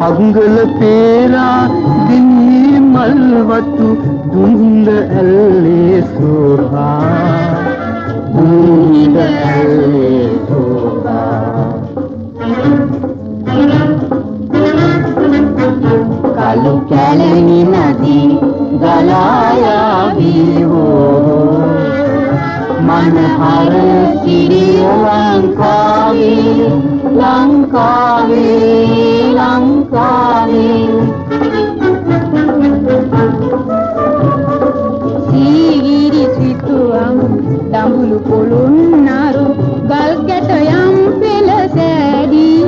අංගල පේරා දින්නේ මල්වතු දුන්ද ඇල්ලේ සෝහා. දුන්ද ඇල්ලේ සෝහා. කලු කැලණි නදී ගලායාවී හෝ. මනහර සිරිය ලංකාවේ ලංකාවේ දඹුලු පොළොන්නරු ගල් කැටයම් පෙළ සෑදී.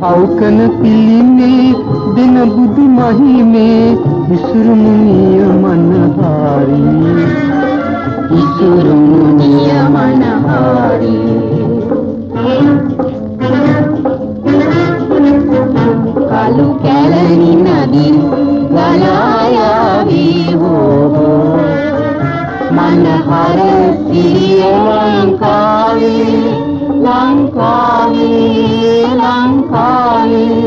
අවකන පිළිමේ දෙන බුදු මහිමේ විසුරු මුනිය මනහාරි. විසුරු මුනිය මනහාරි. කලු කැලණි නදී මනහර සිරිය ලංකාවේ ලංකාවේ ලංකාවේ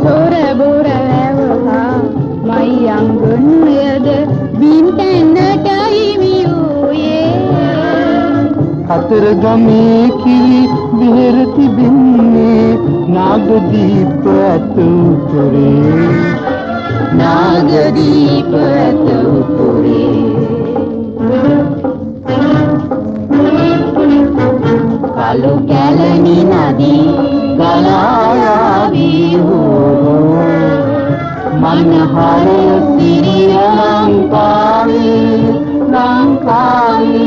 සොර බොර ඇවහා මයි අංගන්නයද බින්තැන්නට හිමියෝයේ හතර ගමේ කිරි බෙහෙර තිබෙන්නේ නාගදීප ඇත උතුරේ නාගදීප ඇත උතුරේ කලු කැලණි නදී ගලායාවී හෝ. මනහර සිරිය ලංකාවේ ලංකාවේ ලංකාවේ